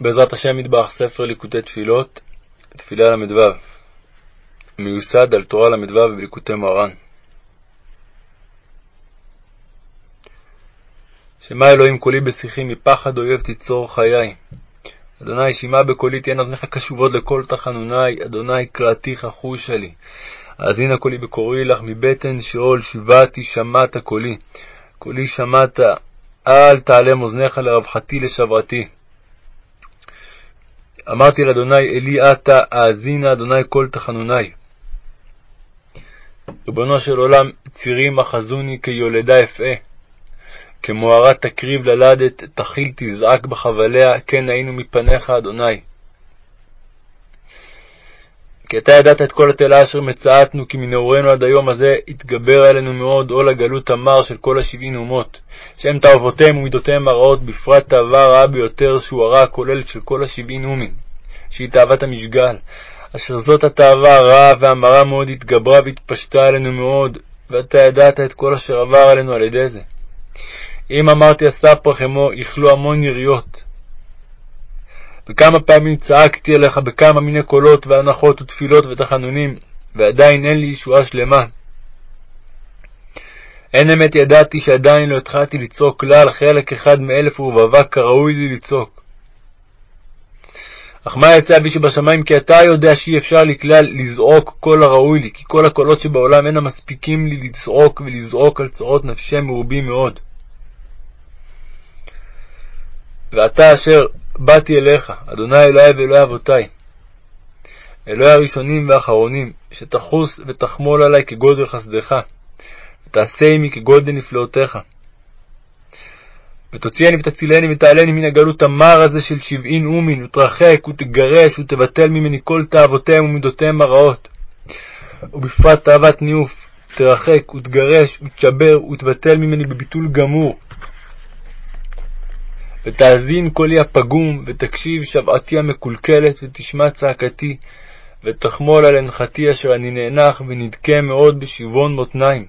בעזרת השם מטבח ספר ליקוטי תפילות, תפילה ל"ו, מיוסד על תורה ל"ו וליקוטי מרן. שמע אלוהים קולי בשיחי מפחד אויב תיצור חיי. אדוני שמע בקולי תהיינה אוזניך קשובות לכל תחנוני, אדוני קראתיך חושה לי. האזינה קולי בקוראי לך מבטן שאול שבעתי שמעת קולי. קולי שמעת, אל תעלם אוזניך לרווחתי לשברתי. אמרתי לאדוני אלי עתה האזינה אדוני כל תחנוני. ריבונו של עולם צירים אחזוני כיולדה אפעה. כמוהרה תקריב ללדת, תחיל תזעק בחבליה, כן היינו מפניך, אדוני. כי אתה ידעת את כל התלה אשר מצאתנו, כי מנעורינו עד היום הזה התגבר עלינו מאוד עול הגלות המר של כל השבעין אומות, שהם תאוותיהם ומידותיהם הרעות, בפרט תאווה רעה ביותר, שהוא הרע הכולל של כל השבעין אומין, שהיא תאוות המשגל, אשר זאת התאווה הרעה והמרה מאוד התגברה והתפשטה עלינו מאוד, ואתה ידעת את כל אשר עבר עלינו על ידי זה. אם אמרתי אספרח עמו, יכלו המון יריות. וכמה פעמים צעקתי אליך בכמה מיני קולות והנחות ותפילות ותחנונים, ועדיין אין לי ישועה שלמה. אין אמת ידעתי שעדיין לא התחלתי לצעוק כלל חלק אחד מאלף ורבבה כראוי לי לצעוק. אך מה יעשה אבי שבשמיים כי אתה יודע שאי אפשר לי כלל לזעוק כל הראוי לי, כי כל הקולות שבעולם אינם מספיקים לי לצעוק ולזעוק על צרות נפשם מרובים מאוד. ואתה אשר באתי אליך, אדוני אלוהי ואלוהי אבותי, אלוהי הראשונים והאחרונים, שתחוס ותחמול עלי כגודל חסדך, ותעשה עמי כגודל נפלאותיך. ותוציאני ותצילני ותעלני מן הגלות המר הזה של שבעין אומין, ותרחק ותגרש ותבטל ממני כל תאוותיהם ומידותיהם הרעות. ובפרט תאוות ניאוף, תרחק ותגרש ותשבר ותבטל ממני בביטול גמור. ותאזין קולי הפגום, ותקשיב שבעתי המקולקלת, ותשמע צעקתי, ותחמול על הנחתי אשר אני נאנח ונדכה מאוד בשבעון מותניים.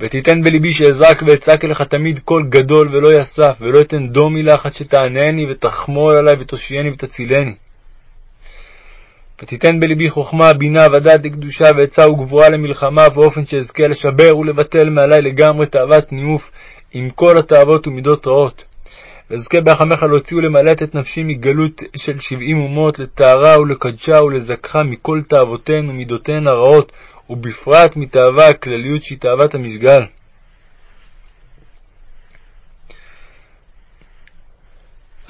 ותיתן בלבי שאזעק ואצעק אליך תמיד קול גדול ולא יסף, ולא אתן דום מילה אחת שתענני, ותחמול עלי ותושייני ותצילני. ותיתן בלבי חכמה, בינה ודעת לקדושה ועצה וגבורה למלחמה, באופן שאזכה לשבר ולבטל מעלי לגמרי תאוות ניאוף, עם כל התאוות ומידות רעות. ואזכה בהחמך להוציא ולמלט את נפשי מגלות של שבעים אומות, לטהרה ולקדשה ולזכחה מכל תאוותיהן ומידותיהן הרעות, ובפרט מתאווה הכלליות שהיא תאוות המשגל.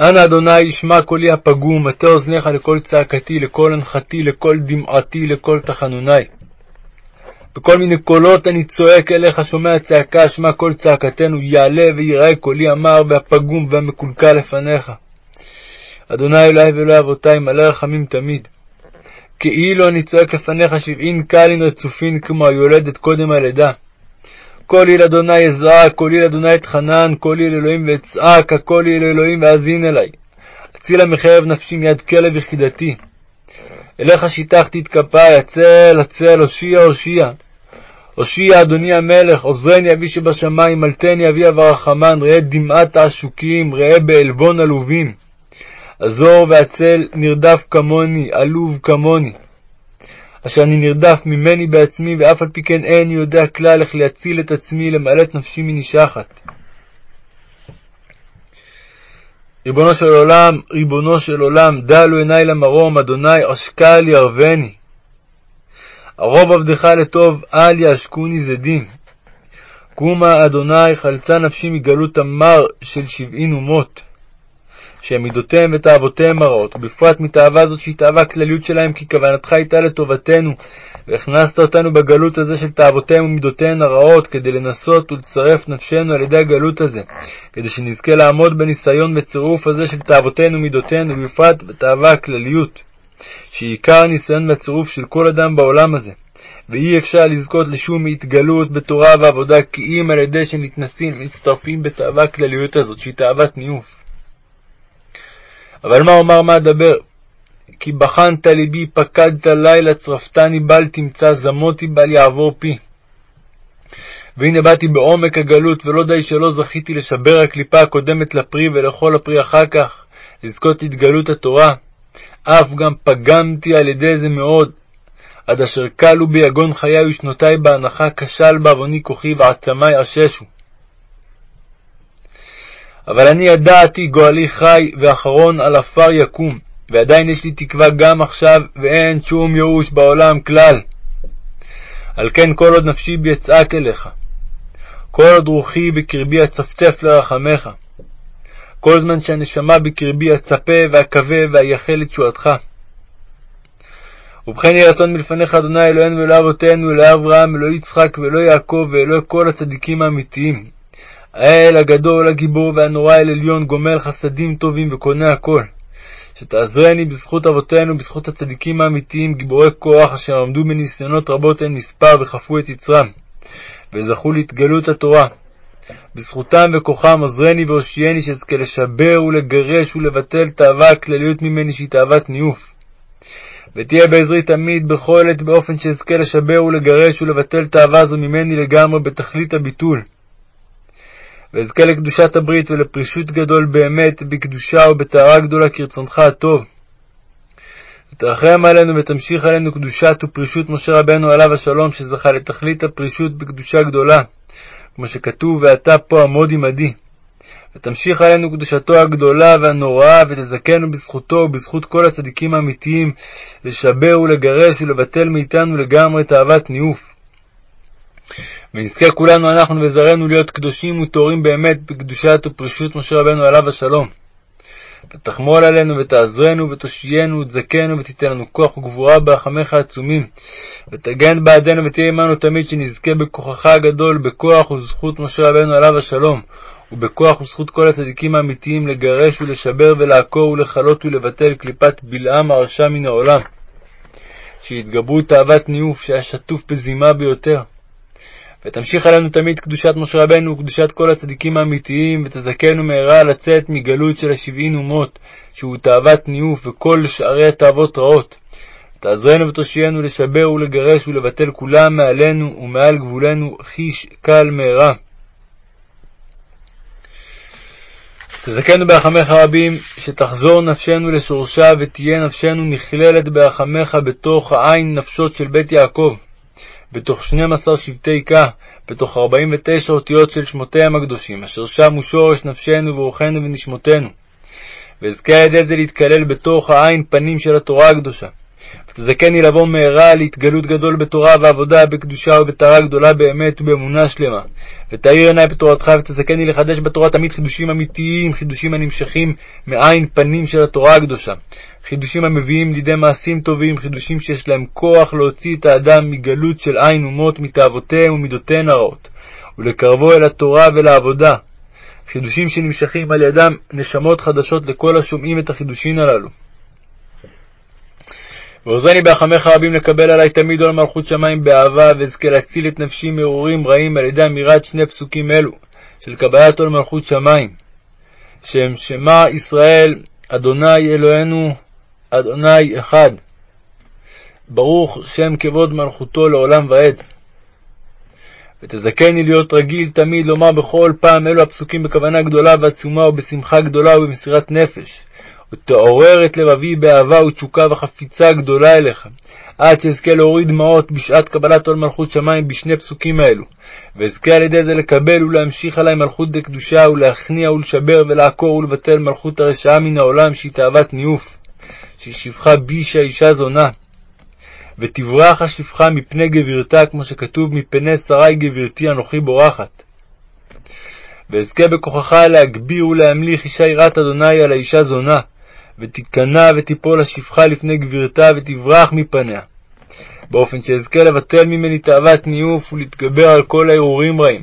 אנא אדוני שמע קולי הפגום, מטה אוזניך לכל צעקתי, לכל הנחתי, לכל דמעתי, לכל תחנוני. בכל מיני קולות אני צועק אליך, שומע צעקה, שמע קול צעקתנו, יעלה ויראה קולי המר והפגום והמקולקל לפניך. אדוני אלוהי ואלוהי אבותי, מלא רחמים תמיד. כאילו אני צועק לפניך שבעין קלין רצופין כמו היולדת קודם הלידה. קולי אל אדוני אזעק, קולי אל אדוני אתחנן, קולי אל אלוהים ואצעק, הקולי אל אלוהים ואזין אלי. הצילה מחרב נפשי מיד כלב יחידתי. אליך שיטחתי את כפיי, הצל, הצל, הושיע, הושיע. הושיע, אדוני המלך, עוזרני אבי שבשמיים, מלטני אבי אברחמן, ראה דמעת העשוקים, ראה בעלבון עלובים. עזור והצל, נרדף כמוני, עלוב כמוני. אשר אני נרדף ממני בעצמי, ואף על פי כן איני יודע כלל איך להציל את עצמי, למלא את נפשי מנשחת. ריבונו של עולם, ריבונו של עולם, דלו עיני למרום, אדוני עשקה לי ערבני. ערוב עבדך לטוב, אל יעשקוני זדים. קומה אדוני חלצה נפשי מגלות המר של שבעין אומות. שהם מידותיהם ותאוותיהם הרעות, ובפרט מתאווה זאת שהיא תאווה כלליות שלהם, כי כוונתך הייתה לטובתנו, והכנסת אותנו בגלות הזה של תאוותיהם ומידותיהן הרעות, כדי לנסות ולצרף נפשנו על ידי הגלות הזה, כדי שנזכה לעמוד בניסיון בצירוף הזה של תאוותינו ומידותינו, ובפרט בתאווה הכלליות, שהיא עיקר הניסיון והצירוף של כל אדם בעולם הזה. ואי אפשר לזכות לשום התגלות בתורה ועבודה, כי אם על ידי שנתנסים ומצטרפים בתאווה הכלליות הזאת, שהיא תאוות ניאוף. אבל מה אומר מה אדבר? כי בחנת ליבי, פקדת לילה, צרפתני בל תמצא, זמותי בל יעבור פי. והנה באתי בעומק הגלות, ולא די שלא זכיתי לשבר הקליפה הקודמת לפרי ולכל הפרי אחר כך, לזכות להתגלות התורה, אף גם פגמתי על ידי זה מאוד, עד אשר כלו ביגון חיי ושנותי בהנחה, כשל בעווני כוחי ועצמי עששו. אבל אני ידעתי גואלי חי, ואחרון על עפר יקום, ועדיין יש לי תקווה גם עכשיו, ואין שום ייאוש בעולם כלל. על כן כל עוד נפשי בי אצעק אליך. כל עוד רוחי בקרבי אצפצף לרחמך. כל זמן שהנשמה בקרבי אצפה ואקווה ואייחל לתשועתך. ובכן יהי רצון מלפניך, אדוני אלוהינו ואלוהי אבותינו, אלוהי אברהם, אלוהי יצחק ואלוהי יעקב ואלוהי כל הצדיקים האמיתיים. האל הגדול, הגיבור והנורא אל עליון, גומל חסדים טובים וקונה הכל. שתעזרני בזכות אבותינו, בזכות הצדיקים האמיתיים, גיבורי כוח, אשר עמדו בניסיונות רבות אין מספר וחפו את יצרם, וזכו להתגלות התורה. בזכותם וכוחם עזרני והושיעני, שאזכה לשבר ולגרש ולבטל תאווה הכלליות ממני, שהיא תאוות ניאוף. ותהיה בעזרי תמיד בכל עת באופן שאזכה לשבר ולגרש ולבטל תאווה זו ממני לגמרי בתכלית הביטול. ואזכה לקדושת הברית ולפרישות גדול באמת בקדושה ובטהרה גדולה כרצונך הטוב. ותרחם עלינו ותמשיך עלינו קדושת ופרישות משה רבנו עליו השלום, שזכה לתכלית הפרישות בקדושה גדולה, כמו שכתוב, ואתה פה עמוד עמדי. ותמשיך עלינו קדושתו הגדולה והנוראה, ותזכנו בזכותו ובזכות כל הצדיקים האמיתיים, לשבר ולגרש ולבטל מאיתנו לגמרי תאוות ניאוף. ונזכה כולנו אנחנו וזרענו להיות קדושים וטהורים באמת בקדושת ופרישות משה רבנו עליו השלום. ותחמול עלינו ותעזרנו ותושיינו ותזכנו ותיתן לנו כוח וגבורה ברחמך העצומים. ותגן בעדנו ותהיה עמנו תמיד שנזכה בכוחך הגדול, בכוח וזכות משה רבנו עליו השלום, ובכוח וזכות כל הצדיקים האמיתיים לגרש ולשבר ולעקור ולכלות ולבטל קליפת בלעם הרשע מן העולם. שיתגברו תאוות ניאוף שהיה שטוף בזימה ביותר. ותמשיך עלינו תמיד קדושת משה רבנו וקדושת כל הצדיקים האמיתיים, ותזכנו מהרה לצאת מגלות של השבעין אומות, שהוא תאוות ניאוף וכל שערי התאוות רעות. תעזרנו ותושיינו לשבר ולגרש ולבטל כולם מעלינו ומעל גבולנו חיש קל מהרה. תזכנו ברחמך רבים, שתחזור נפשנו לשורשה, ותהיה נפשנו נכללת ברחמך בתוך העין נפשות של בית יעקב. בתוך שנים עשר שבטי קה, בתוך ארבעים ותשע אותיות של שמותיהם הקדושים, אשר שמו שורש נפשנו ורוחנו ונשמותינו. ואזכה ידי זה להתקלל בתוך העין פנים של התורה הקדושה. ותזכני לבוא מהרה להתגלות גדול בתורה ועבודה, בקדושה ובטהרה גדולה באמת ובאמונה שלמה. ותאיר עיניי בתורתך, ותזכני לחדש בתורה תמיד חידושים אמיתיים, חידושים הנמשכים מעין פנים של התורה הקדושה. חידושים המביאים לידי מעשים טובים, חידושים שיש להם כוח להוציא את האדם מגלות של עין אומות, מתאוותיהם ומידותיהן הרעות, ולקרבו אל התורה ולעבודה. חידושים שנמשכים על ידם נשמות חדשות לכל השומעים את החידושים הללו. ועוזרני בהחמך רבים לקבל עלי תמיד עול מלכות שמיים באהבה, ואזכה להציל את נפשי מאורים רעים על ידי אמירת שני פסוקים אלו, של קבלת עול מלכות שמיים, שהם שמע ישראל, אדוני אלוהינו, אדוני אחד. ברוך שם כבוד מלכותו לעולם ועד. ותזכני להיות רגיל תמיד לומר בכל פעם אלו הפסוקים בכוונה גדולה ועצומה ובשמחה גדולה ובמסירת נפש, ותעורר את לבבי באהבה ותשוקה וחפיצה גדולה אליך, עד שאזכה להוריד דמעות בשעת קבלת עול מלכות שמיים בשני פסוקים האלו, ואזכה על ידי זה לקבל ולהמשיך עלי מלכות דקדושה ולהכניע ולשבר ולעקור ולבטל מלכות הרשעה מן העולם שהיא תאוות ניאוף. ששפחה בישה אישה זונה. ותברח השפחה מפני גבירתה, כמו שכתוב, מפני שרי גבירתי אנוכי בורחת. ואזכה בכוחך להגביר ולהמליך אישה יראת אדוני על האישה זונה, ותיכנע ותיפול השפחה לפני גבירתה, ותברח מפניה. באופן שאזכה לבטל ממני תאוות ניאוף ולהתגבר על כל הערעורים רעים,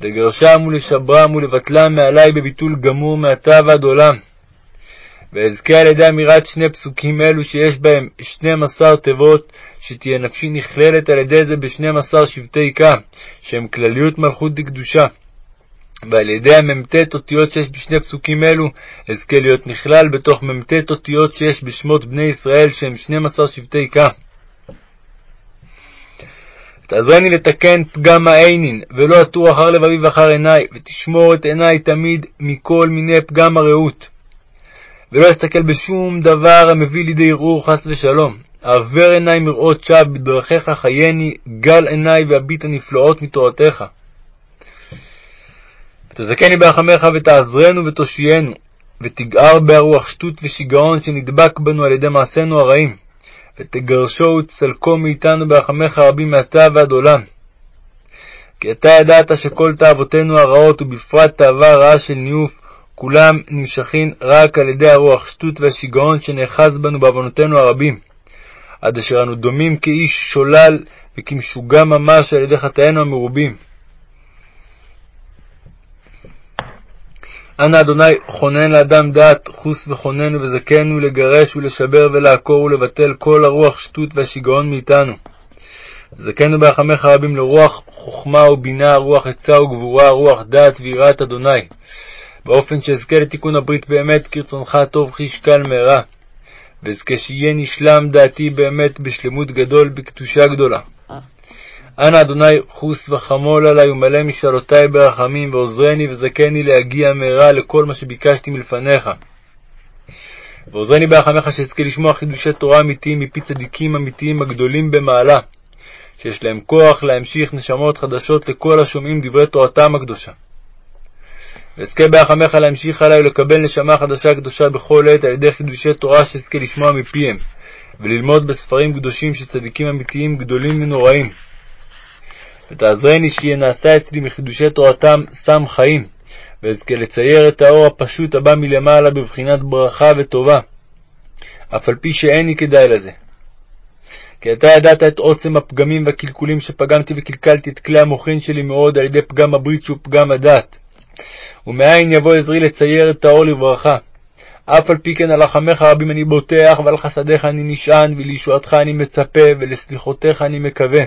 לגרשם ולשברם ולבטלם מעלי בביטול גמור מעתה ועד עולם. ואזכה על ידי אמירת שני פסוקים אלו שיש בהם שנים עשר תיבות, שתהיה נפשי נכללת על ידי זה בשנים עשר שבטי קה, שהם כלליות מלכות דקדושה. ועל ידי המ"ט אותיות שיש בשני פסוקים אלו, אזכה להיות נכלל בתוך מ"ט אותיות שיש בשמות בני ישראל, שהם שנים עשר שבטי קה. תעזרני לתקן פגם העינין, ולא אטור אחר לבבי ואחר עיני, ותשמור את עיני תמיד מכל מיני פגם הרעות. ולא אסתכל בשום דבר המביא לידי ערעור חס ושלום. עבר עיני מראות שווא, בדרכיך חייני, גל עיני והביט הנפלאות מתורתך. ותזכני ברחמך ותעזרנו ותושיינו, ותגער בהרוח שטות ושיגעון שנדבק בנו על ידי מעשינו הרעים, ותגרשו ותסלקו מאיתנו ברחמך רבים מעתה ועד עולם. כי אתה ידעת שכל תאוותינו הרעות, ובפרט תאווה רעה של ניאוף, כולם נמשכים רק על ידי הרוח שטות והשיגעון שנאחז בנו בעוונותינו הרבים, עד אשר אנו דומים כאיש שולל וכמשוגע ממש על ידי חטאינו המרובים. אנא אדוני כונן לאדם דעת, חוס וכוננו וזכנו לגרש ולשבר ולעקור ולבטל כל הרוח שטות והשיגעון מאיתנו. זכנו ברחמך רבים לרוח חוכמה ובינה, רוח עצה וגבורה, רוח דעת ויראת אדוני, באופן שאזכה לתיקון הברית באמת, כרצונך הטוב כי ישקל מהרה, ואזכה שיהיה נשלם דעתי באמת בשלמות גדול, בקדושה גדולה. אנא אדוני חוס וחמול עלי ומלא משאלותי ברחמים, ועוזרני וזכני להגיע מהרה לכל מה שביקשתי מלפניך. ועוזרני ברחמך שאזכה לשמוע חידושי תורה אמיתיים מפי צדיקים אמיתיים הגדולים במעלה, שיש להם כוח להמשיך נשמות חדשות לכל השומעים דברי תורתם הקדושה. ואזכה ברחמך להמשיך עלי ולקבל נשמה חדשה קדושה בכל עת על ידי חידושי תורה שאזכה לשמוע מפיהם, וללמוד בספרים קדושים של צדיקים אמיתיים גדולים ונוראים. ותעזרני שיהיה נעשה אצלי מחידושי תורתם סם חיים, ואזכה לצייר את האור הפשוט הבא מלמעלה בבחינת ברכה וטובה, אף על פי שאיני כדאי לזה. כי אתה ידעת את עוצם הפגמים והקלקולים שפגמתי וקלקלתי את כלי המוחין שלי מאוד על ידי פגם הברית שהוא פגם הדת. ומאין יבוא עזרי לצייר את האור לברכה. אף על פי כן על החמך הרבים אני בוטח, ועל חסדיך אני נשען, ולישועתך אני מצפה, ולסליחותיך אני מקווה.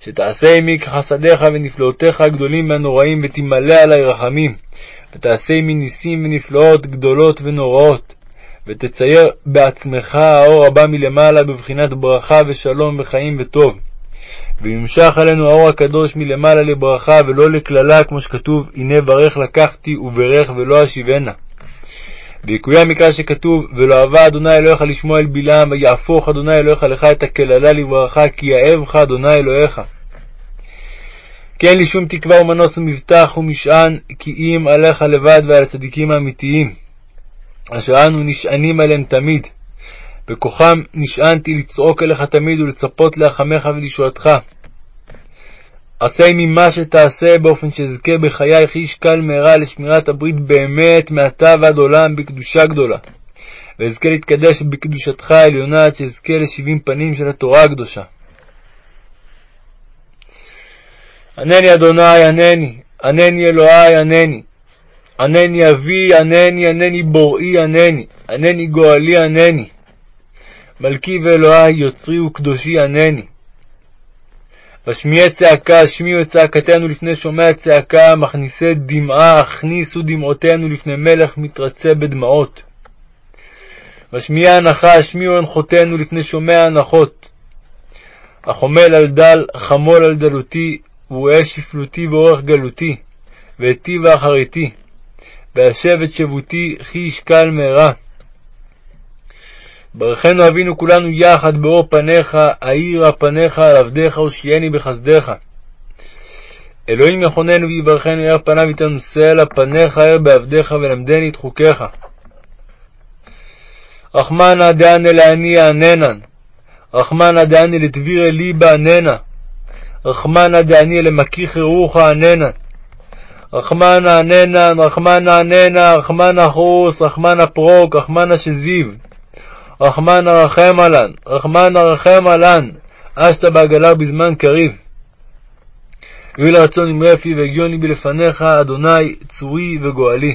שתעשה עמי כחסדיך ונפלאותיך הגדולים והנוראים, ותמלא עלי רחמים, ותעשה עמי ניסים ונפלאות גדולות ונוראות, ותצייר בעצמך האור הבא מלמעלה בבחינת ברכה ושלום וחיים וטוב. וימשך עלינו האור הקדוש מלמעלה לברכה ולא לקללה, כמו שכתוב, הנה ברך לקחתי וברך ולא אשיבנה. ויקוים מקרא שכתוב, ולא אהבה אדוני אלוהיך לשמוע אל בלעם, ויהפוך אדוני אלוהיך לך את הקללה לברכה, כי יאהבך אדוני אלוהיך. כי אין לי שום תקווה ומנוס ומבטח ומשען, כי אם עליך לבד ועל הצדיקים האמיתיים, אשר אנו נשענים עליהם תמיד. בכוחם נשענתי לצעוק אליך תמיד ולצפות להחמך ולישועתך. עשה עמי מה שתעשה, באופן שאזכה בחיי איש קל מהרה לשמירת הברית באמת, מעתה ועד עולם, בקדושה גדולה. ואזכה להתקדש בקדושתך העליונה, עד שאזכה לשבעים פנים של התורה הקדושה. ענני אדוני, ענני, ענני אלוהי, ענני. ענני אבי, ענני, ענני בוראי, ענני, ענני גואלי, ענני. מלכי ואלוהי, יוצרי וקדושי, ענני. ושמיעי צעקה, השמיעו את צעקתנו לפני שומע צעקה, מכניסי דמעה, הכניסו דמעותינו לפני מלך מתרצה בדמעות. ושמיעי הנחה, השמיעו הנחותינו לפני שומע הנחות. החומל על דל, חמול על דלותי, וראה שפלותי ואורך גלותי, והיטיבה אחריתי. והשב את שבותי, כי ישקל מהרה. ברכנו אבינו כולנו יחד באור פניך, האירה פניך על עבדיך ושייני בחסדיך. אלוהים יכוננו ויברכנו, יאר פניו יתנו סלע, פניך אר בעבדיך ולמדני את חוקיך. רחמנא דענה לעני עננן, רחמנא דעני לדבירי ליבה עננה, רחמנא דעני למכיחי רוחה עננן. רחמנא עננן, רחמנא עננה, רחמנא חוס, רחמנא פרוק, רחמנא שזיו. רחמנא רחם עלן, רחמנא רחם עלן, אשתא בעגלה בזמן קריב. יהי לרצון אמרי פי והגיוני בלפניך, אדוני, צורי וגואלי.